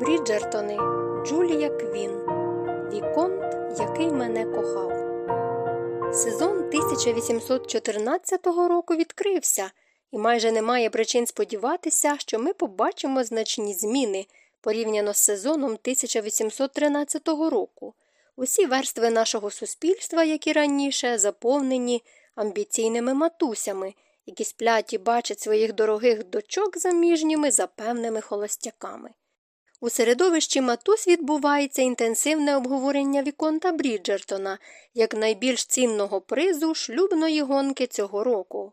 Бріджертони Джулія Квін Віконт, який мене кохав. Сезон 1814 року відкрився, і майже немає причин сподіватися, що ми побачимо значні зміни порівняно з сезоном 1813 року. Усі верстви нашого суспільства, як і раніше, заповнені амбіційними матусями, які сплять і бачать своїх дорогих дочок заміжніми за певними холостяками. У середовищі матусь відбувається інтенсивне обговорення Віконта Бріджертона як найбільш цінного призу шлюбної гонки цього року.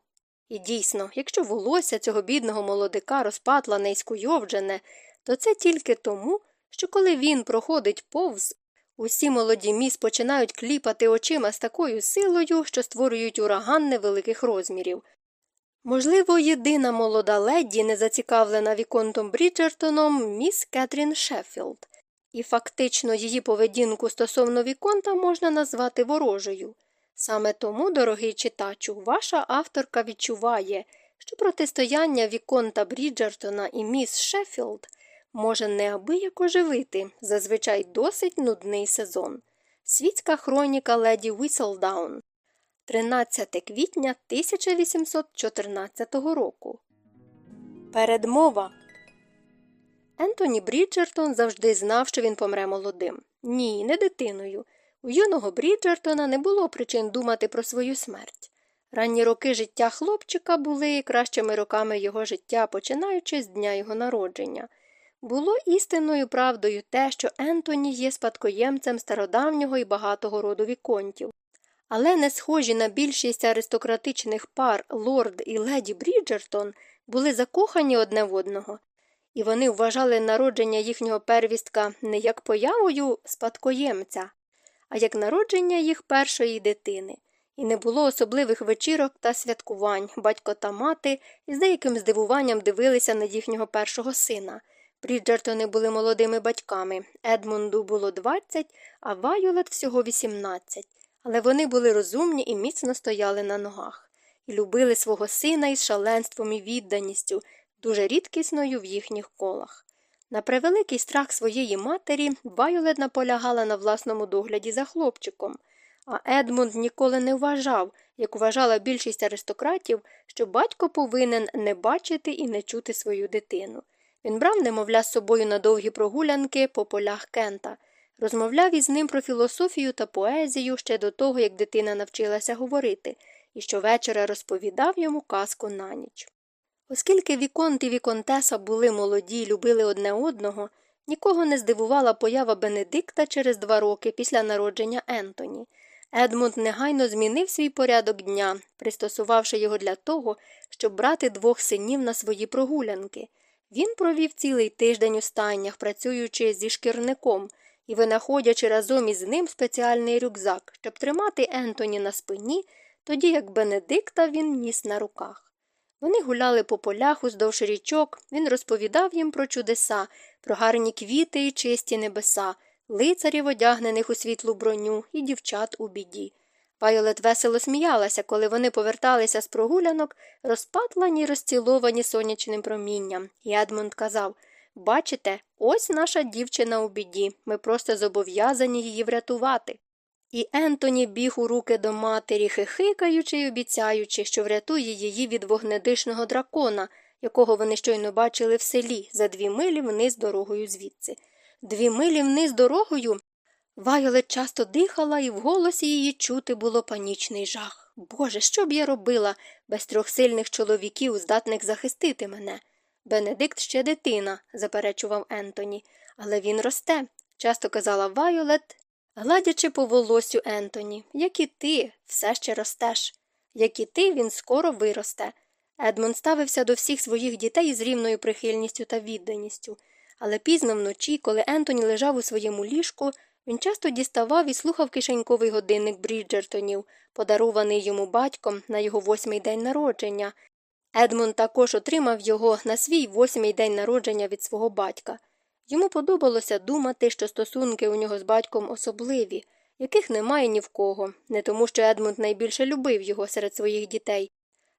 І дійсно, якщо волосся цього бідного молодика розпатлане і скуйовджене, то це тільки тому, що коли він проходить повз, усі молоді міс починають кліпати очима з такою силою, що створюють ураган невеликих розмірів. Можливо, єдина молода леді, не зацікавлена Віконтом Бріджертоном, міс Кетрін Шеффілд, і фактично її поведінку стосовно Віконта можна назвати ворожою. Саме тому, дорогий читачу, ваша авторка відчуває, що протистояння Віконта Бріджертона і міс Шеффілд може неабияк оживити зазвичай досить нудний сезон. Світська хроніка леді Віселдаун. 13 квітня 1814 року. Передмова. Ентоні Бріджертон завжди знав, що він помре молодим. Ні, не дитиною. У юного Бріджертона не було причин думати про свою смерть. Ранні роки життя хлопчика були кращими роками його життя, починаючи з дня його народження. Було істинною правдою те, що Ентоні є спадкоємцем стародавнього і багатого роду віконтів. Але не схожі на більшість аристократичних пар лорд і леді Бріджертон були закохані одне в одного, і вони вважали народження їхнього первістка не як появою спадкоємця, а як народження їх першої дитини, і не було особливих вечірок та святкувань, батько та мати із деяким здивуванням дивилися на їхнього першого сина. Бріджертони були молодими батьками, Едмунду було 20, а Вайолет всього 18 але вони були розумні і міцно стояли на ногах, і любили свого сина із шаленством і відданістю, дуже рідкісною в їхніх колах. На превеликий страх своєї матері Вайолет наполягала на власному догляді за хлопчиком, а Едмунд ніколи не вважав, як вважала більшість аристократів, що батько повинен не бачити і не чути свою дитину. Він брав немовля з собою на довгі прогулянки по полях Кента, Розмовляв із ним про філософію та поезію ще до того, як дитина навчилася говорити, і щовечора розповідав йому казку на ніч. Оскільки Віконт і Віконтеса були молоді й любили одне одного, нікого не здивувала поява Бенедикта через два роки після народження Ентоні. Едмунд негайно змінив свій порядок дня, пристосувавши його для того, щоб брати двох синів на свої прогулянки. Він провів цілий тиждень у стайнях, працюючи зі шкірником і винаходячи разом із ним спеціальний рюкзак, щоб тримати Ентоні на спині, тоді як Бенедикта він ніс на руках. Вони гуляли по полях уздовж річок, він розповідав їм про чудеса, про гарні квіти і чисті небеса, лицарів, одягнених у світлу броню, і дівчат у біді. Вайолет весело сміялася, коли вони поверталися з прогулянок, розпатлані й розціловані сонячним промінням, і Едмунд казав Бачите, ось наша дівчина у біді, ми просто зобов'язані її врятувати. І Ентоні біг у руки до матері, хихикаючи й обіцяючи, що врятує її від вогнедишного дракона, якого вони щойно бачили в селі, за дві милі вниз дорогою звідси. Дві милі вниз дорогою. Вайолет часто дихала, і в голосі її чути було панічний жах. Боже, що б я робила без трьох сильних чоловіків, здатних захистити мене? Бенедикт ще дитина, заперечував Ентоні, але він росте, часто казала Вайолет, гладячи по волосю Ентоні, як і ти все ще ростеш. Як і ти, він скоро виросте. Едмонд ставився до всіх своїх дітей з рівною прихильністю та відданістю, але пізно вночі, коли Ентоні лежав у своєму ліжку, він часто діставав і слухав кишеньковий годинник Бріджертонів, подарований йому батьком на його восьмий день народження, Едмунд також отримав його на свій восьмий день народження від свого батька. Йому подобалося думати, що стосунки у нього з батьком особливі, яких немає ні в кого, не тому, що Едмунд найбільше любив його серед своїх дітей.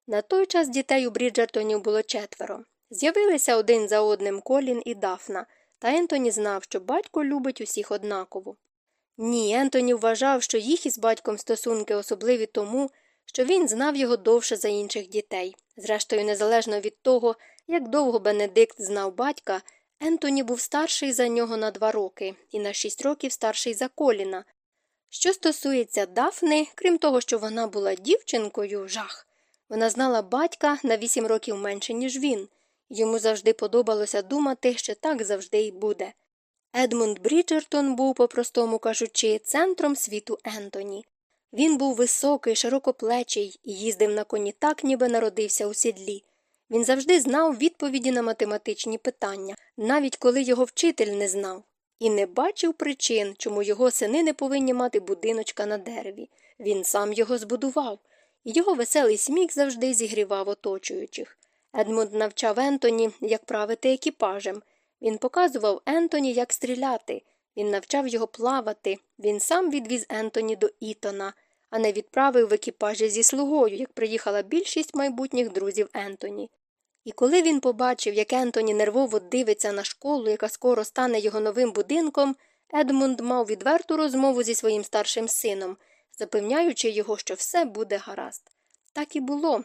На той час дітей у Бріджертонів було четверо. З'явилися один за одним Колін і Дафна. Та Ентоні знав, що батько любить усіх однаково. Ні, Ентоні вважав, що їх із батьком стосунки особливі тому, що він знав його довше за інших дітей. Зрештою, незалежно від того, як довго Бенедикт знав батька, Ентоні був старший за нього на два роки і на шість років старший за коліна. Що стосується Дафни, крім того, що вона була дівчинкою, жах. Вона знала батька на вісім років менше, ніж він. Йому завжди подобалося думати, що так завжди й буде. Едмунд Бріджертон був, по-простому кажучи, центром світу Ентоні. Він був високий, широкоплечий і їздив на коні так, ніби народився у сідлі. Він завжди знав відповіді на математичні питання, навіть коли його вчитель не знав, і не бачив причин, чому його сини не повинні мати будиночка на дереві. Він сам його збудував, і його веселий сміх завжди зігрівав оточуючих. Едмунд навчав Ентоні, як правити екіпажем. Він показував Ентоні, як стріляти. Він навчав його плавати. Він сам відвіз Ентоні до Ітона, а не відправив в екіпажі зі слугою, як приїхала більшість майбутніх друзів Ентоні. І коли він побачив, як Ентоні нервово дивиться на школу, яка скоро стане його новим будинком, Едмунд мав відверту розмову зі своїм старшим сином, запевняючи його, що все буде гаразд. Так і було.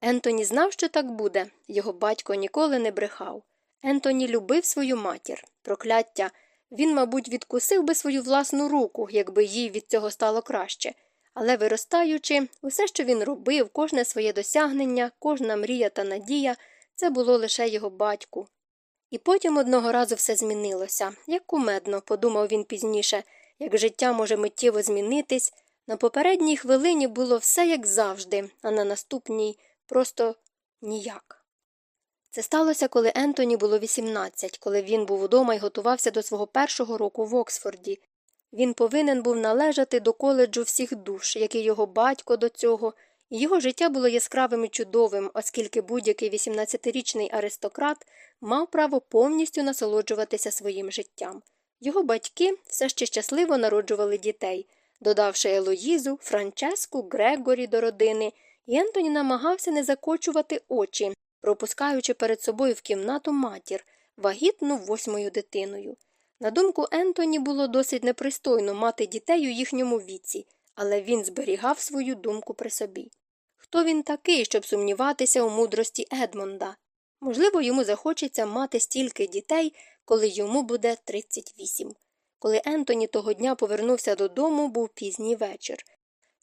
Ентоні знав, що так буде, його батько ніколи не брехав. Ентоні любив свою матір, прокляття. Він, мабуть, відкусив би свою власну руку, якби їй від цього стало краще. Але виростаючи, усе, що він робив, кожне своє досягнення, кожна мрія та надія, це було лише його батьку. І потім одного разу все змінилося, як кумедно, подумав він пізніше, як життя може миттєво змінитись. На попередній хвилині було все як завжди, а на наступній просто ніяк. Це сталося, коли Ентоні було 18, коли він був удома і готувався до свого першого року в Оксфорді. Він повинен був належати до коледжу всіх душ, як і його батько до цього, і його життя було яскравим і чудовим, оскільки будь-який 18-річний аристократ мав право повністю насолоджуватися своїм життям. Його батьки все ще щасливо народжували дітей, додавши Елоїзу, Франческу, Грегорі до родини, і Ентоні намагався не закочувати очі, пропускаючи перед собою в кімнату матір, вагітну восьмою дитиною. На думку Ентоні було досить непристойно мати дітей у їхньому віці, але він зберігав свою думку при собі. Хто він такий, щоб сумніватися у мудрості Едмонда? Можливо, йому захочеться мати стільки дітей, коли йому буде 38. Коли Ентоні того дня повернувся додому, був пізній вечір.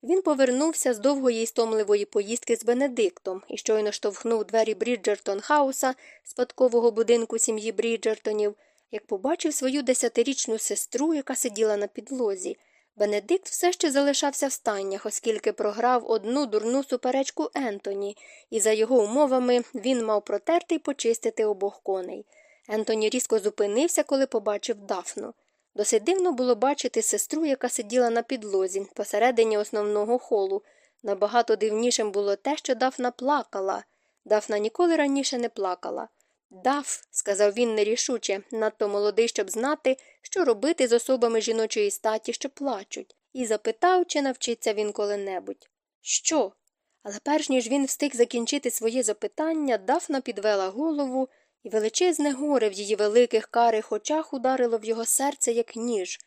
Він повернувся з довгої й стомливої поїздки з Бенедиктом і щойно штовхнув двері Бріджертон Хауса, спадкового будинку сім'ї Бріджертонів, як побачив свою десятирічну сестру, яка сиділа на підлозі. Бенедикт все ще залишався в стайнях, оскільки програв одну дурну суперечку Ентоні, і за його умовами він мав протерти й почистити обох коней. Ентоні різко зупинився, коли побачив Дафну. Досить дивно було бачити сестру, яка сиділа на підлозі, посередині основного холу. Набагато дивнішим було те, що Дафна плакала. Дафна ніколи раніше не плакала. Даф, сказав він нерішуче, надто молодий, щоб знати, що робити з особами жіночої статі, що плачуть, і запитав, чи навчиться він коли-небудь. Що? Але перш ніж він встиг закінчити своє запитання, Дафна підвела голову і величезне горе в її великих карих очах ударило в його серце, як ніж.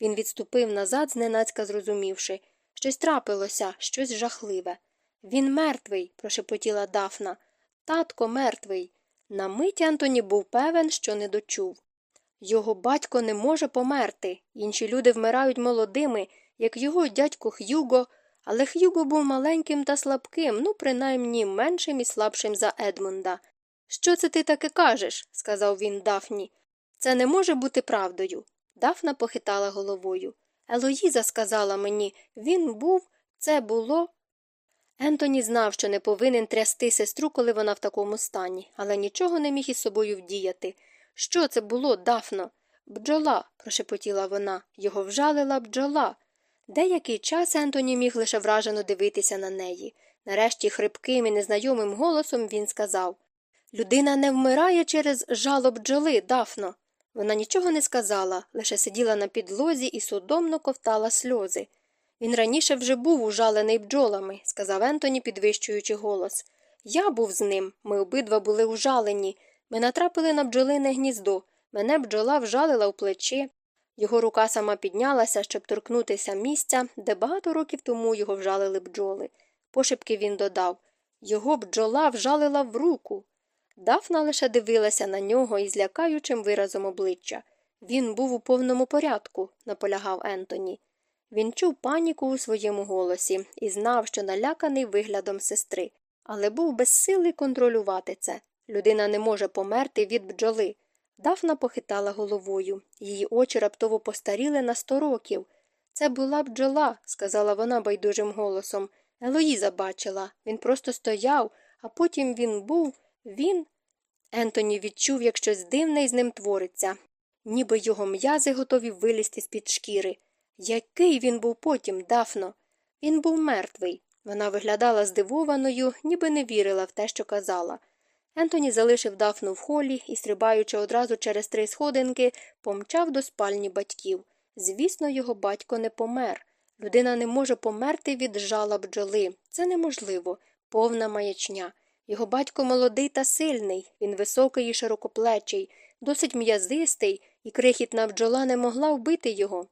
Він відступив назад, зненацька зрозумівши. Щось трапилося, щось жахливе. Він мертвий, прошепотіла Дафна. Татко мертвий. На мить Антоні був певен, що не дочув. Його батько не може померти. Інші люди вмирають молодими, як його дядько Х'юго, але Х'юго був маленьким та слабким, ну, принаймні меншим і слабшим за Едмунда. Що це ти таке кажеш? сказав він Дафні. Це не може бути правдою. Дафна похитала головою. Елоїза сказала мені він був, це було. Ентоні знав, що не повинен трясти сестру, коли вона в такому стані, але нічого не міг із собою вдіяти. Що це було, Дафно? Бджола, прошепотіла вона, його вжалила бджола. Деякий час Ентоні міг лише вражено дивитися на неї. Нарешті хрипким і незнайомим голосом він сказав Людина не вмирає через жало бджоли, Дафно. Вона нічого не сказала, лише сиділа на підлозі і судомно ковтала сльози. Він раніше вже був ужалений бджолами, сказав Ентоні, підвищуючи голос. Я був з ним. Ми обидва були ужалені. Ми натрапили на бджолине гніздо. Мене бджола вжалила в плечі. Його рука сама піднялася, щоб торкнутися місця, де багато років тому його вжалили бджоли. Пошепки він додав його бджола вжалила в руку. Дафна лише дивилася на нього із лякаючим виразом обличчя. Він був у повному порядку, наполягав Ентоні. Він чув паніку у своєму голосі і знав, що наляканий виглядом сестри, але був безсилий контролювати це. Людина не може померти від бджоли. Дафна похитала головою. Її очі раптово постаріли на сто років. Це була бджола, сказала вона байдужим голосом. Елоїза бачила. Він просто стояв, а потім він був, він. Ентоні відчув, як щось дивне із ним твориться, ніби його м'язи готові вилізти з під шкіри. Який він був потім, Дафно? Він був мертвий. Вона виглядала здивованою, ніби не вірила в те, що казала. Ентоні залишив Дафну в холі і, стрибаючи одразу через три сходинки, помчав до спальні батьків. Звісно, його батько не помер. Людина не може померти від жала бджоли. Це неможливо, повна маячня. Його батько молодий та сильний, він високий і широкоплечий, досить м'язистий, і крихітна бджола не могла вбити його.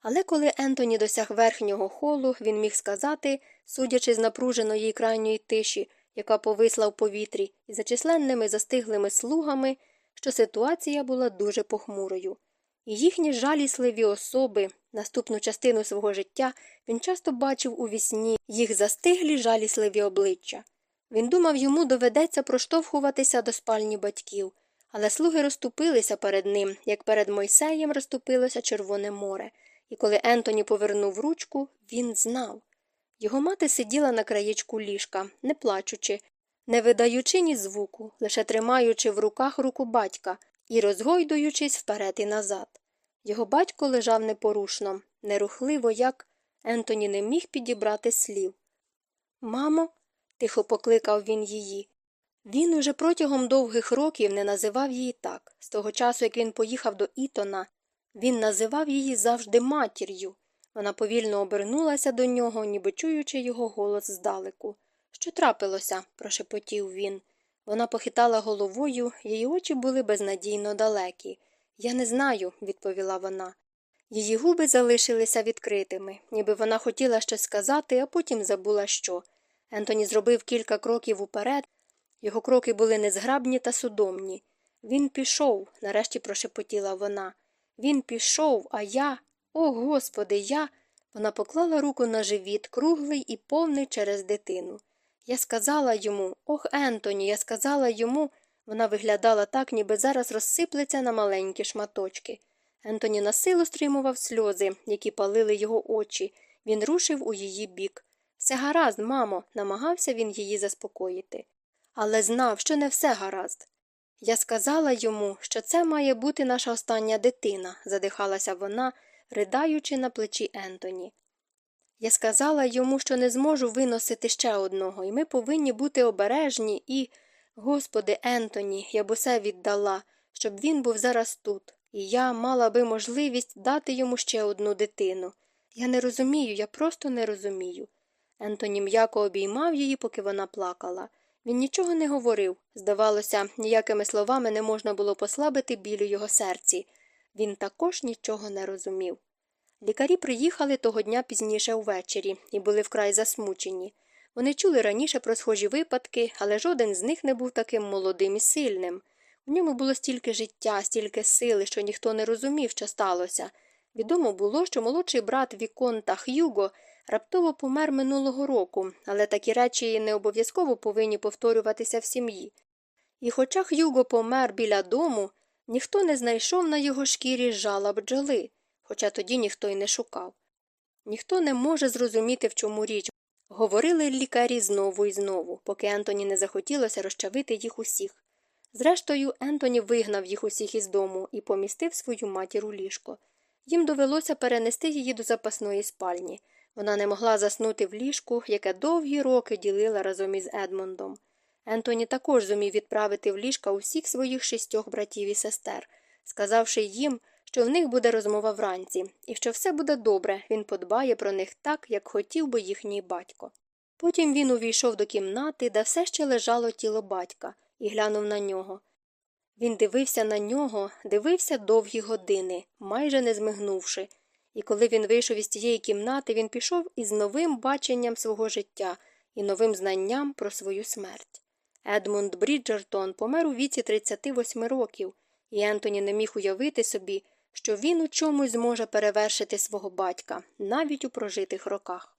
Але коли Ентоні досяг верхнього холу, він міг сказати, судячи з напруженої крайньої тиші, яка повисла в повітрі, і за численними застиглими слугами, що ситуація була дуже похмурою. І їхні жалісливі особи, наступну частину свого життя, він часто бачив у вісні їх застиглі жалісливі обличчя. Він думав, йому доведеться проштовхуватися до спальні батьків, але слуги розступилися перед ним, як перед Мойсеєм розступилося Червоне море, і коли Ентоні повернув ручку, він знав. Його мати сиділа на краєчку ліжка, не плачучи, не видаючи ні звуку, лише тримаючи в руках руку батька і розгойдуючись вперед і назад. Його батько лежав непорушно, нерухливо, як Ентоні не міг підібрати слів. Мамо, тихо покликав він її. Він уже протягом довгих років не називав її так. З того часу, як він поїхав до Ітона, він називав її завжди матір'ю. Вона повільно обернулася до нього, ніби чуючи його голос здалеку. Що трапилося? прошепотів він. Вона похитала головою, її очі були безнадійно далекі. Я не знаю, відповіла вона. Її губи залишилися відкритими, ніби вона хотіла щось сказати, а потім забула що. Ентоні зробив кілька кроків уперед. Його кроки були незграбні та судомні. Він пішов, нарешті прошепотіла вона. Він пішов, а я. О, господи, я. Вона поклала руку на живіт, круглий і повний через дитину. Я сказала йому, ох, Ентоні, я сказала йому. Вона виглядала так, ніби зараз розсиплеться на маленькі шматочки. Ентоні насилу стримував сльози, які палили його очі. Він рушив у її бік. Все гаразд, мамо, намагався він її заспокоїти. Але знав, що не все гаразд. Я сказала йому, що це має бути наша остання дитина, задихалася вона, ридаючи на плечі Ентоні. Я сказала йому, що не зможу виносити ще одного, і ми повинні бути обережні і. Господи, Ентоні, я б усе віддала, щоб він був зараз тут, і я мала би можливість дати йому ще одну дитину. Я не розумію, я просто не розумію. Ентоні м'яко обіймав її, поки вона плакала. Він нічого не говорив. Здавалося, ніякими словами не можна було послабити біль у його серці. Він також нічого не розумів. Лікарі приїхали того дня пізніше увечері і були вкрай засмучені. Вони чули раніше про схожі випадки, але жоден з них не був таким молодим і сильним. У ньому було стільки життя, стільки сили, що ніхто не розумів, що сталося. Відомо було, що молодший брат Віконта Х'юго раптово помер минулого року, але такі речі не обов'язково повинні повторюватися в сім'ї. І хоча Х'юго помер біля дому, ніхто не знайшов на його шкірі жала бджоли, хоча тоді ніхто й не шукав. Ніхто не може зрозуміти, в чому річ. Говорили лікарі знову і знову, поки Ентоні не захотілося розчавити їх усіх. Зрештою, Ентоні вигнав їх усіх із дому і помістив свою матір у ліжко. Їм довелося перенести її до запасної спальні. Вона не могла заснути в ліжку, яке довгі роки ділила разом із Едмондом. Ентоні також зумів відправити в ліжка усіх своїх шістьох братів і сестер, сказавши їм, що в них буде розмова вранці, і що все буде добре, він подбає про них так, як хотів би їхній батько. Потім він увійшов до кімнати, де все ще лежало тіло батька, і глянув на нього. Він дивився на нього, дивився довгі години, майже не змигнувши, і коли він вийшов із тієї кімнати, він пішов із новим баченням свого життя і новим знанням про свою смерть. Едмунд Бріджертон помер у віці 38 років, і Ентоні не міг уявити собі, що він у чомусь зможе перевершити свого батька навіть у прожитих роках.